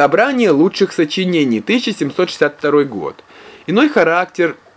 Собрание лучших сочинений, 1762 год. Иной характер –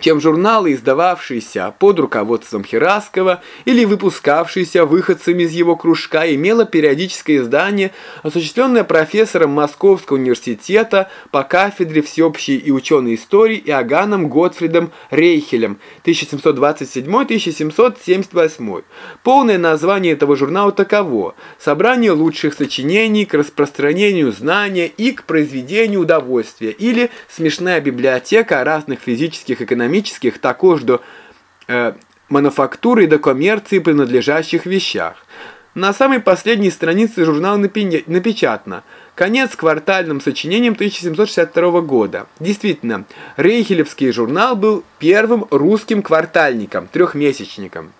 чем журналы, издававшиеся под руководством Хераскова или выпускавшиеся выходцами из его кружка, имело периодическое издание, осуществленное профессором Московского университета по кафедре всеобщей и ученой истории Иоганном Готфридом Рейхелем 1727-1778. Полное название этого журнала таково «Собрание лучших сочинений к распространению знания и к произведению удовольствия» или «Смешная библиотека разных физических экономических экономических, також до э, мануфактуры и до коммерции принадлежащих вещах. На самой последней странице журнала напечатано «Конец квартальным сочинением 1762 года». Действительно, Рейхелевский журнал был первым русским квартальником, трехмесячником.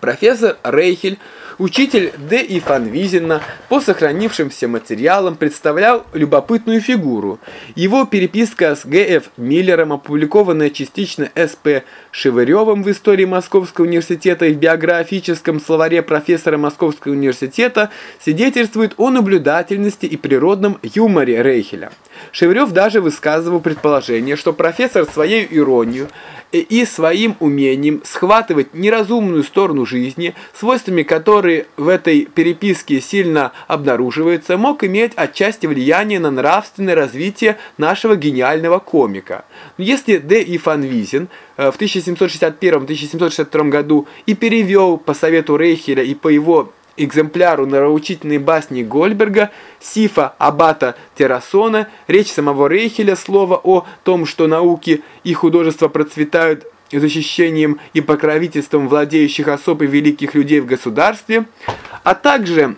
Профессор Рейхель Учитель Д. И. Фанвизина по сохранившимся материалам представлял любопытную фигуру. Его переписка с Г.Ф. Миллером, опубликованная частично С.П. Шевыревым в истории Московского университета и в биографическом словаре профессора Московского университета, свидетельствует о наблюдательности и природном юморе Рейхеля. Шевырев даже высказывал предположение, что профессор своей иронию и своим умением схватывать неразумную сторону жизни, свойствами которой в этой переписке сильно обнаруживаются, мог иметь отчасти влияние на нравственное развитие нашего гениального комика. Если Д. И. Фанвизин э, в 1761-1762 году и перевел по совету Рейхеля и по его экземпляру нравоучительной басни Гольберга, Сифа Аббата Террасона, речь самого Рейхеля, слово о том, что науки и художество процветают защищением и покровительством владеющих особ и великих людей в государстве, а также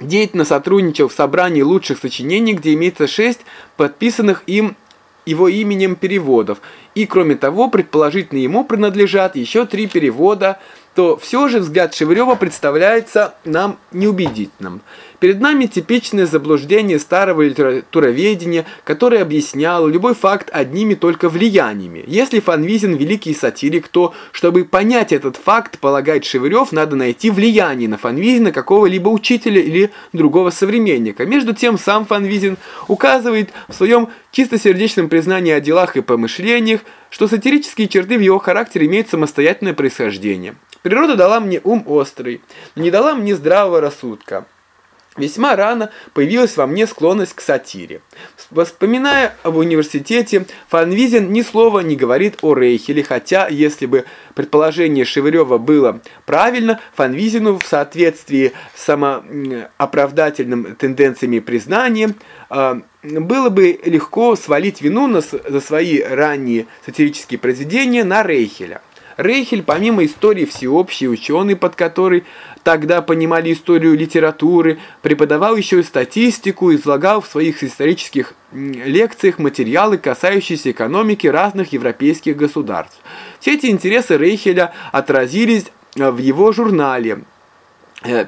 деятельно сотрудничал в собрании лучших сочинений, где имеется шесть подписанных им его именем переводов, и кроме того, предположительно ему принадлежат еще три перевода – то все же взгляд Шевырева представляется нам неубедительным. Перед нами типичное заблуждение старого литературоведения, которое объясняло любой факт одними только влияниями. Если Фанвизин великий сатирик, то, чтобы понять этот факт, полагает Шевырев, надо найти влияние на Фанвизина какого-либо учителя или другого современника. Между тем, сам Фанвизин указывает в своем чистосердечном признании о делах и помышлениях, что сатирические черты в его характере имеют самостоятельное происхождение. Природа дала мне ум острый, не дала мне здравого рассудка. Весьма рано появилась во мне склонность к сатире. Вспоминая об университете, Фанвизин ни слова не говорит о Рейхеле, хотя, если бы предположение Шевырева было правильно, Фанвизину в соответствии с самооправдательным тенденциями признания а, было бы легко свалить вину за свои ранние сатирические произведения на Рейхеля. Рейхель, помимо истории всеобщей, ученый, под которой тогда понимали историю литературы, преподавал еще и статистику, излагал в своих исторических лекциях материалы, касающиеся экономики разных европейских государств. Все эти интересы Рейхеля отразились э, в его журнале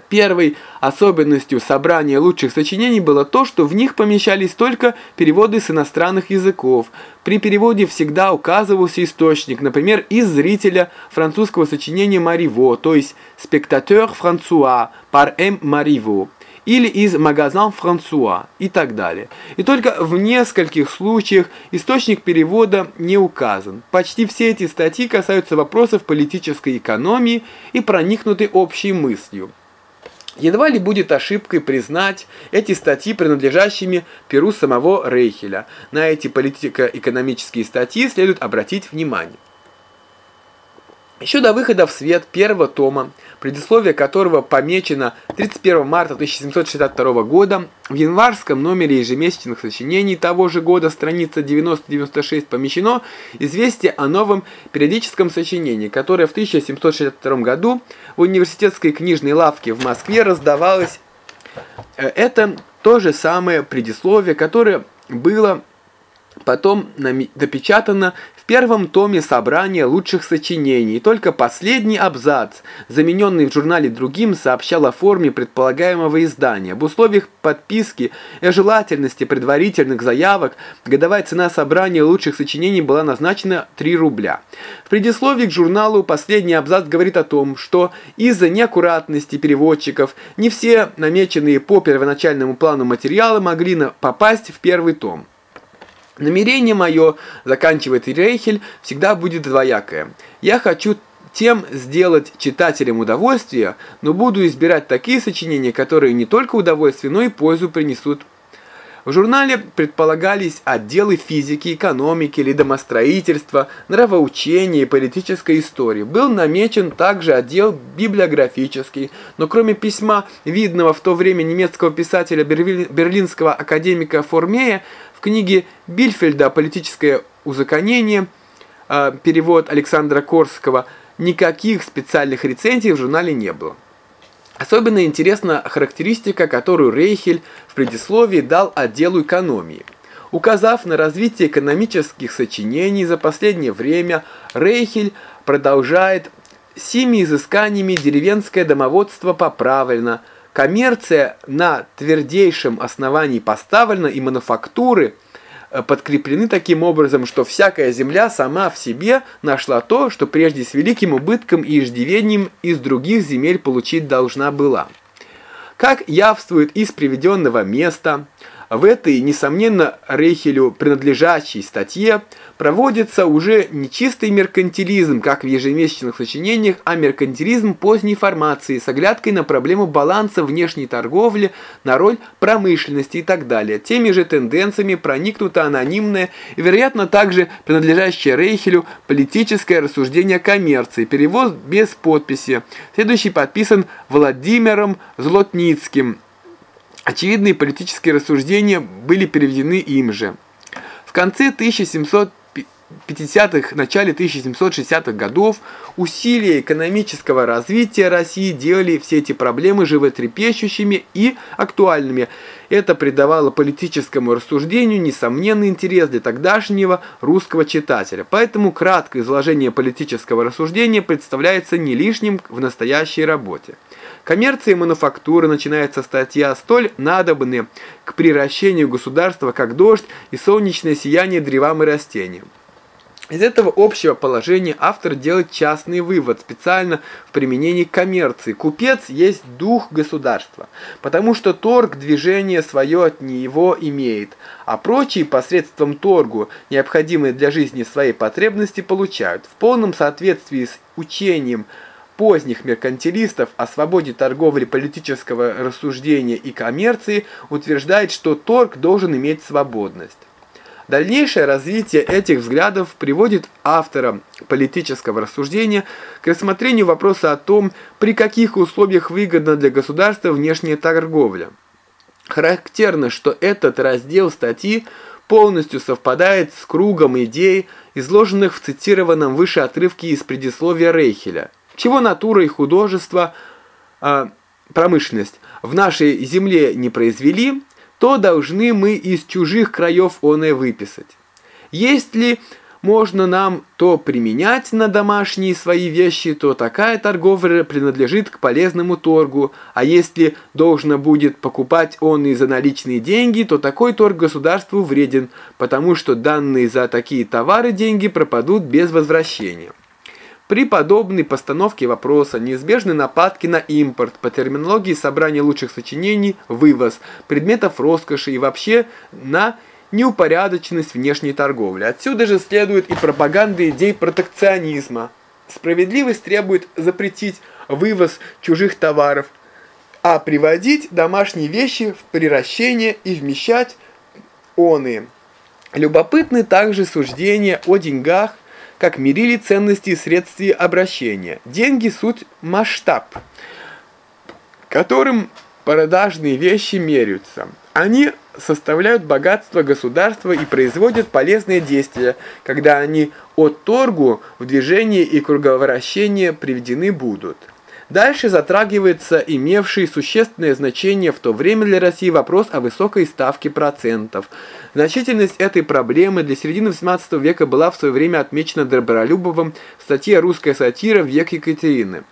первой особенностью собрания лучших сочинений было то, что в них помещались только переводы с иностранных языков. При переводе всегда указывался источник, например, из зрителя французского сочинения Мариво, то есть «Spectateur François» par M. Мариво, или из «Магазин Франсуа» и так далее. И только в нескольких случаях источник перевода не указан. Почти все эти статьи касаются вопросов политической экономии и проникнуты общей мыслью. Едва ли будет ошибкой признать эти статьи принадлежащими перу самого Рейхеля. На эти политико-экономические статьи следует обратить внимание. Еще до выхода в свет первого тома, предисловие которого помечено 31 марта 1762 года, в январском номере ежемесячных сочинений того же года, страница 90-96, помещено известие о новом периодическом сочинении, которое в 1762 году в университетской книжной лавке в Москве раздавалось. Э, это то же самое предисловие, которое было потом допечатано в первом томе собрания лучших сочинений. только последний абзац, замененный в журнале другим, сообщал о форме предполагаемого издания. Об условиях подписки и желательности предварительных заявок годовая цена собрания лучших сочинений была назначена 3 рубля. В предисловии к журналу последний абзац говорит о том, что из-за неаккуратности переводчиков не все намеченные по первоначальному плану материалы могли попасть в первый том. Намерение мое, заканчивает Рейхель, всегда будет двоякое. Я хочу тем сделать читателям удовольствие, но буду избирать такие сочинения, которые не только удовольствие, но и пользу принесут. В журнале предполагались отделы физики, экономики, или домостроительства, нравоучения и политической истории. Был намечен также отдел библиографический, но кроме письма видного в то время немецкого писателя берлинского академика Формея, книге Бильфельда «Политическое узаконение», а, перевод Александра Корского, никаких специальных рецензий в журнале не было. Особенно интересна характеристика, которую Рейхель в предисловии дал отделу экономии. Указав на развитие экономических сочинений за последнее время, Рейхель продолжает «Сими изысканиями деревенское домоводство поправлено, Коммерция на твердейшем основании поставлена, и мануфактуры э, подкреплены таким образом, что всякая земля сама в себе нашла то, что прежде с великим убытком и иждивением из других земель получить должна была. Как явствует из приведенного места, в этой, несомненно, Рейхелю принадлежащей статье проводится уже не чистый меркантилизм, как в ежемесячных сочинениях, а меркантилизм поздней формации с оглядкой на проблему баланса внешней торговли, на роль промышленности и так далее. Теми же тенденциями проникнуто анонимное и, вероятно, также принадлежащее Рейхелю политическое рассуждение коммерции, перевод без подписи. Следующий подписан Владимиром Злотницким. Очевидные политические рассуждения были переведены им же. В конце 1700 50-х, начале 1760-х годов усилия экономического развития России делали все эти проблемы животрепещущими и актуальными. Это придавало политическому рассуждению несомненный интерес для тогдашнего русского читателя. Поэтому краткое изложение политического рассуждения представляется не лишним в настоящей работе. Коммерция и мануфактура начинается статья столь надобны к приращению государства, как дождь и солнечное сияние древам и растениям. Из этого общего положения автор делает частный вывод специально в применении коммерции. Купец есть дух государства, потому что торг движение свое от него имеет, а прочие посредством торгу, необходимые для жизни своей потребности, получают. В полном соответствии с учением поздних меркантилистов о свободе торговли, политического рассуждения и коммерции утверждает, что торг должен иметь свободность. Дальнейшее развитие этих взглядов приводит автора политического рассуждения к рассмотрению вопроса о том, при каких условиях выгодна для государства внешняя торговля. Характерно, что этот раздел статьи полностью совпадает с кругом идей, изложенных в цитированном выше отрывке из предисловия Рейхеля. Чего натура и художество, э, промышленность в нашей земле не произвели – то должны мы из чужих краев оное выписать. Если можно нам то применять на домашние свои вещи, то такая торговля принадлежит к полезному торгу, а если должно будет покупать он и за наличные деньги, то такой торг государству вреден, потому что данные за такие товары деньги пропадут без возвращения. При подобной постановке вопроса неизбежны нападки на импорт, по терминологии собрания лучших сочинений, вывоз, предметов роскоши и вообще на неупорядоченность внешней торговли. Отсюда же следует и пропаганда идей протекционизма. Справедливость требует запретить вывоз чужих товаров, а приводить домашние вещи в приращение и вмещать оные. Любопытны также суждения о деньгах, как мерили ценности и средства обращения. Деньги – суть масштаб, которым продажные вещи меряются. Они составляют богатство государства и производят полезные действия, когда они от торгу в движение и круговращение приведены будут. Дальше затрагивается имевший существенное значение в то время для России вопрос о высокой ставке процентов. Значительность этой проблемы для середины XVIII века была в свое время отмечена Добролюбовым в статье «Русская сатира. Век Екатерины».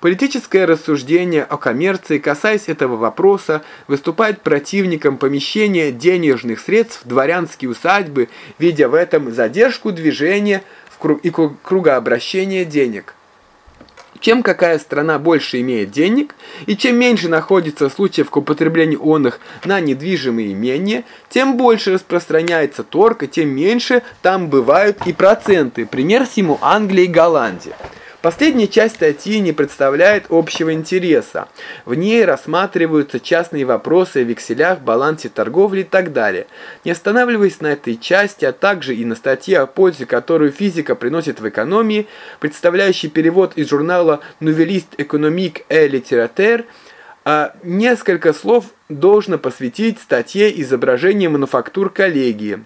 Политическое рассуждение о коммерции, касаясь этого вопроса, выступает противником помещения денежных средств в дворянские усадьбы, видя в этом задержку движения и кругообращения денег. Чем какая страна больше имеет денег, и чем меньше находится случаев к употреблению он их на недвижимые имения, тем больше распространяется торг, и тем меньше там бывают и проценты. Пример всему Англия и Голландия. Последняя часть статьи не представляет общего интереса. В ней рассматриваются частные вопросы о векселях, балансе торговли и так далее. Не останавливаясь на этой части, а также и на статье о пользе, которую физика приносит в экономии, представляющий перевод из журнала «Нувелист экономик et литератер», а несколько слов должно посвятить статье изображения мануфактур коллегии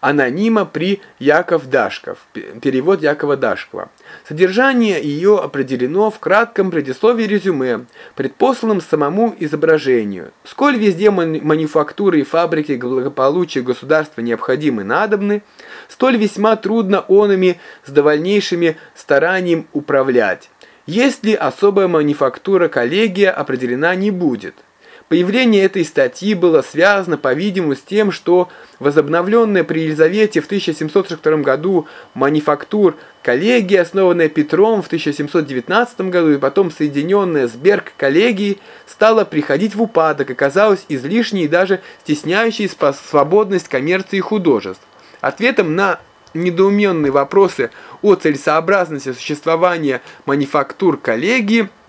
анонима при Яков Дашков. Перевод Якова Дашкова. Содержание ее определено в кратком предисловии резюме, предпосланном самому изображению. Сколь везде мануфактуры и фабрики благополучия государства необходимы надобны, столь весьма трудно онами с довольнейшими старанием управлять. Если особая мануфактура коллегия определена не будет – Появление этой статьи было связано, по-видимому, с тем, что возобновленная при Елизавете в 1742 году манифактур коллегия, основанная Петром в 1719 году и потом соединенная с Берг коллегией, стала приходить в упадок, оказалась излишней и даже стесняющей свободность коммерции и художеств. Ответом на недоуменные вопросы о целесообразности существования манифактур коллегии –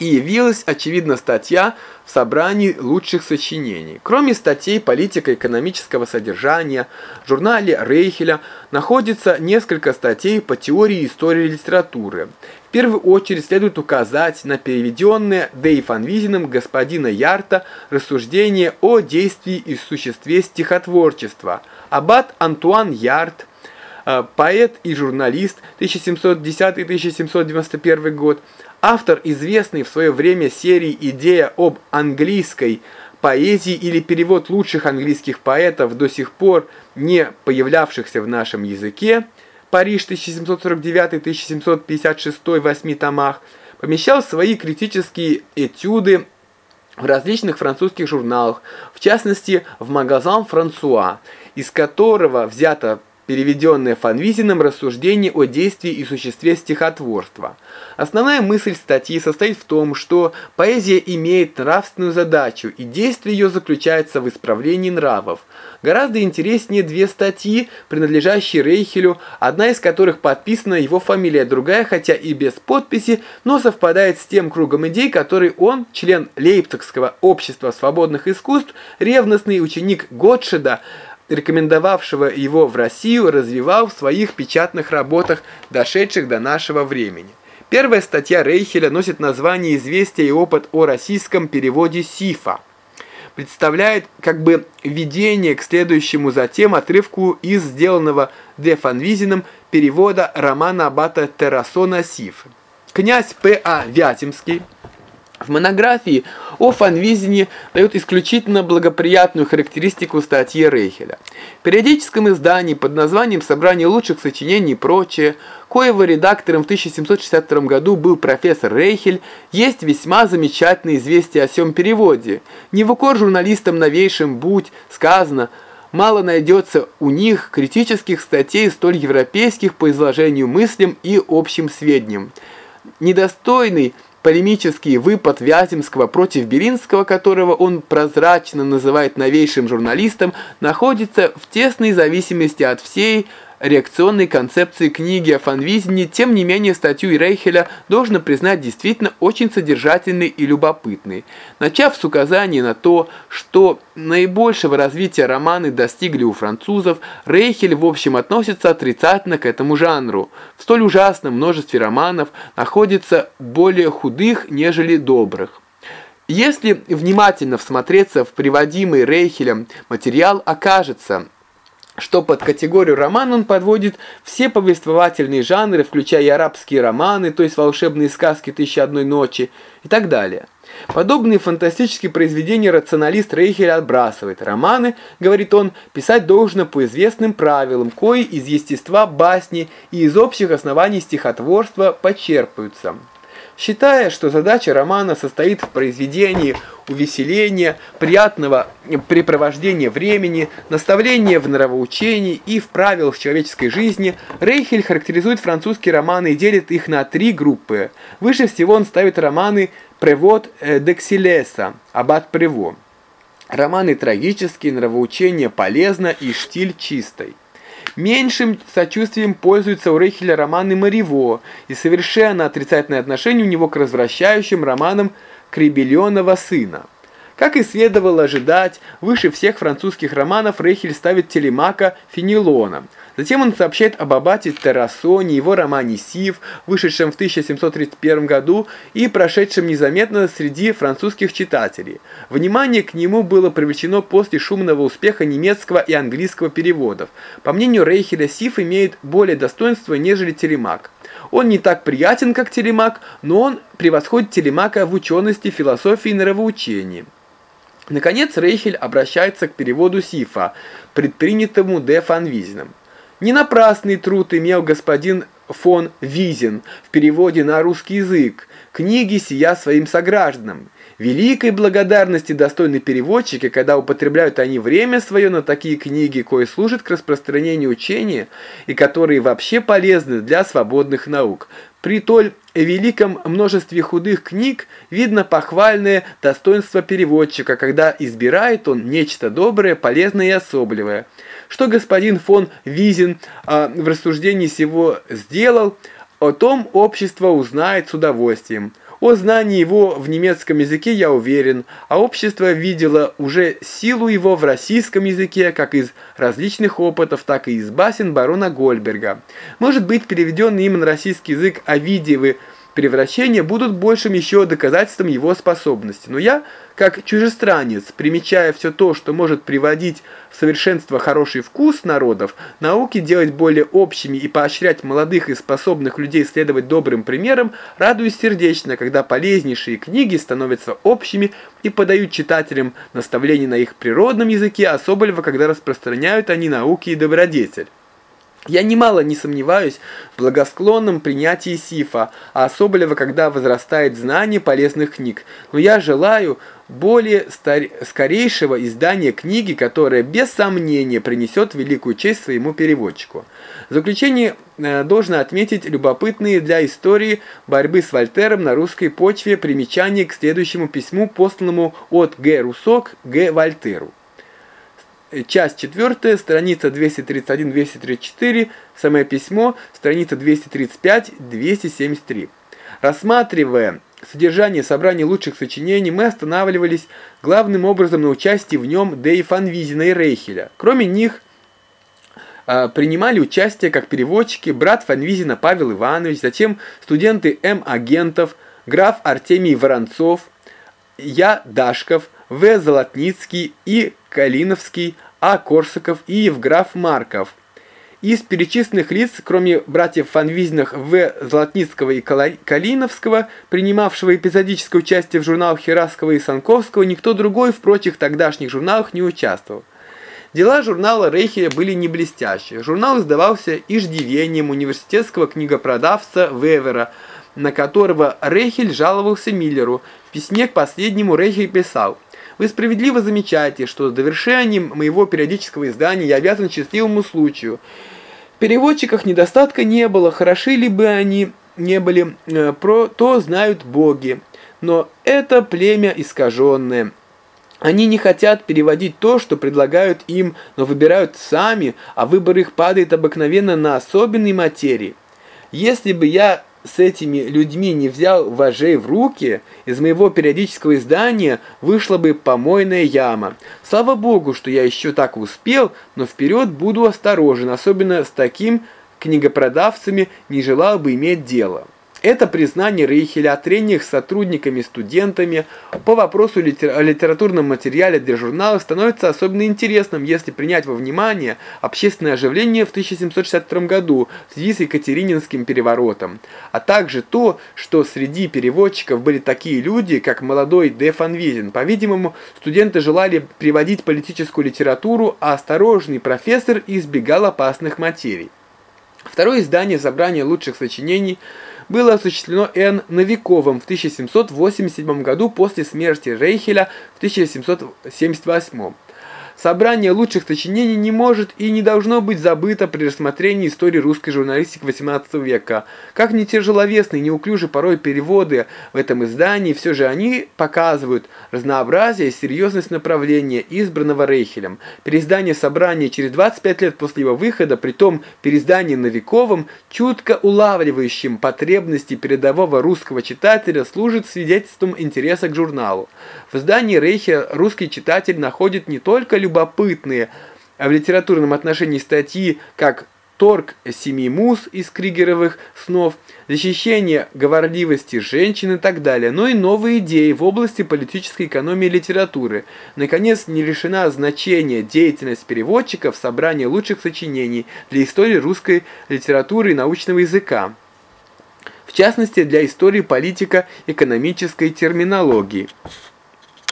и явилась, очевидно, статья в собрании лучших сочинений. Кроме статей политико-экономического содержания, в журнале Рейхеля находится несколько статей по теории истории литературы. В первую очередь следует указать на переведенное Дей Фанвизиным господина Ярта рассуждение о действии и существе стихотворчества. Аббат Антуан Ярт, поэт и журналист 1710-1791 год, Автор известный в свое время серии «Идея об английской поэзии» или перевод лучших английских поэтов, до сих пор не появлявшихся в нашем языке, Париж 1749-1756 в 8 томах, помещал свои критические этюды в различных французских журналах, в частности в «Магазан Франсуа», из которого взято переведенное Фанвизиным рассуждение о действии и существе стихотворства. Основная мысль статьи состоит в том, что поэзия имеет нравственную задачу, и действие ее заключается в исправлении нравов. Гораздо интереснее две статьи, принадлежащие Рейхелю, одна из которых подписана его фамилия, другая, хотя и без подписи, но совпадает с тем кругом идей, который он, член Лейпцигского общества свободных искусств, ревностный ученик Готшеда, рекомендовавшего его в Россию, развивал в своих печатных работах, дошедших до нашего времени. Первая статья Рейхеля носит название «Известие и опыт о российском переводе Сифа». Представляет как бы введение к следующему затем отрывку из сделанного Де Фанвизиным перевода романа Аббата Террасона «Сиф». Князь П.А. Вятимский в монографии о фанвизине дают исключительно благоприятную характеристику статьи Рейхеля. В периодическом издании под названием «Собрание лучших сочинений» и прочее, коего редактором в 1762 году был профессор Рейхель, есть весьма замечательное известие о сём переводе. Не в укор журналистам новейшим будь сказано – мало найдется у них критических статей столь европейских по изложению мыслям и общим сведениям. Недостойный полемический выпад Вяземского против Белинского, которого он прозрачно называет новейшим журналистом, находится в тесной зависимости от всей реакционной концепции книги о фанвизине, тем не менее статью Рейхеля должно признать действительно очень содержательной и любопытной. Начав с указания на то, что наибольшего развития романы достигли у французов, Рейхель в общем относится отрицательно к этому жанру. В столь ужасном множестве романов находится более худых, нежели добрых. Если внимательно всмотреться в приводимый Рейхелем материал, окажется – что под категорию роман он подводит все повествовательные жанры, включая арабские романы, то есть волшебные сказки «Тысяча одной ночи» и так далее. Подобные фантастические произведения рационалист Рейхель отбрасывает. Романы, говорит он, писать должно по известным правилам, кои из естества басни и из общих оснований стихотворства почерпаются считая, что задача романа состоит в произведении увеселения, приятного препровождения времени, наставления в нравоучении и в правилах человеческой жизни, Рейхель характеризует французские романы и делит их на три группы. Выше всего он ставит романы «Превод дексилеса» «Аббат Прево». Романы трагические, нравоучение полезно и штиль чистый. Меньшим сочувствием пользуется у Рейхеля романы Мариво и совершенно отрицательное отношение у него к развращающим романам Кребельонова сына. Как и следовало ожидать, выше всех французских романов Рейхель ставит Телемака Фенелона – Затем он сообщает об аббате Террасоне, его романе «Сив», вышедшем в 1731 году и прошедшем незаметно среди французских читателей. Внимание к нему было привлечено после шумного успеха немецкого и английского переводов. По мнению Рейхеля, «Сив» имеет более достоинства, нежели «Телемак». Он не так приятен, как Телемак, но он превосходит Телемака в учености, философии и нравоучении. Наконец, Рейхель обращается к переводу Сифа, предпринятому Де Фанвизином. Не напрасный труд имел господин фон Визин в переводе на русский язык книги сия своим согражданам. Великой благодарности достойны переводчики, когда употребляют они время свое на такие книги, кои служат к распространению учения и которые вообще полезны для свободных наук. При толь великом множестве худых книг видно похвальное достоинство переводчика, когда избирает он нечто доброе, полезное и особливое – что господин фон Визин а, в рассуждении сего сделал, о том общество узнает с удовольствием. О знании его в немецком языке я уверен, а общество видело уже силу его в российском языке, как из различных опытов, так и из басен барона Гольберга. Может быть, переведенные им на российский язык Овидиевы превращения будут большим еще доказательством его способности. Но я, как чужестранец, примечая все то, что может приводить в совершенство хороший вкус народов, науки делать более общими и поощрять молодых и способных людей следовать добрым примерам, радуюсь сердечно, когда полезнейшие книги становятся общими и подают читателям наставления на их природном языке, особенно когда распространяют они науки и добродетель. Я немало не сомневаюсь в благосклонном принятии Сифа, а особенно когда возрастает знание полезных книг. Но я желаю более стар... скорейшего издания книги, которая без сомнения принесет великую честь своему переводчику. В заключение э, должно отметить любопытные для истории борьбы с Вольтером на русской почве примечания к следующему письму, посланному от Г. Руссо к Г. Вольтеру часть 4, страница 231-234, самое письмо, страница 235-273. Рассматривая содержание собрания лучших сочинений, мы останавливались главным образом на участии в нем Дэи Фанвизина и Рейхеля. Кроме них, а, принимали участие как переводчики брат Фанвизина Павел Иванович, затем студенты М. Агентов, граф Артемий Воронцов, Я. Дашков, В. Золотницкий и Калиновский, А. Корсаков и Евграф Марков. Из перечисленных лиц, кроме братьев Фанвизиных В. Золотницкого и Калиновского, принимавшего эпизодическое участие в журналах Херасского и Санковского, никто другой в прочих тогдашних журналах не участвовал. Дела журнала Рейхеля были не блестящие. Журнал издавался иждивением университетского книгопродавца Вевера, на которого Рейхель жаловался Миллеру. В письме к последнему Рейхель писал – вы справедливо замечаете, что довершением моего периодического издания я обязан счастливому случаю. В переводчиках недостатка не было, хороши ли бы они не были, э, про то знают боги. Но это племя искаженное. Они не хотят переводить то, что предлагают им, но выбирают сами, а выбор их падает обыкновенно на особенной материи. Если бы я с этими людьми не взял вожей в руки, из моего периодического издания вышла бы помойная яма. Слава богу, что я еще так успел, но вперед буду осторожен, особенно с таким книгопродавцами не желал бы иметь дело. Это признание Рейхеля трениях сотрудниками студентами по вопросу литер о литературном материале для журналов становится особенно интересным, если принять во внимание общественное оживление в 1762 году в связи с Екатерининским переворотом, а также то, что среди переводчиков были такие люди, как молодой Де Фан Визен. По-видимому, студенты желали приводить политическую литературу, а осторожный профессор избегал опасных материй. Второе издание собрания лучших сочинений было осуществлено Н. Новиковым в 1787 году после смерти Рейхеля в 1778. Собрание лучших сочинений не может и не должно быть забыто при рассмотрении истории русской журналистики XVIII века. Как не тяжеловесны и неуклюжи порой переводы в этом издании, все же они показывают разнообразие и серьезность направления, избранного Рейхелем. Переиздание собрания через 25 лет после его выхода, при том переиздание Новиковым, чутко улавливающим потребности передового русского читателя, служит свидетельством интереса к журналу. В издании Рейхеля русский читатель находит не только любовь, любопытные в литературном отношении статьи, как торг семи мус из Кригеровых снов, защищение говорливости женщин и так далее, но и новые идеи в области политической экономии и литературы. Наконец, не лишена значения деятельность переводчиков в собрании лучших сочинений для истории русской литературы и научного языка. В частности, для истории политико-экономической терминологии.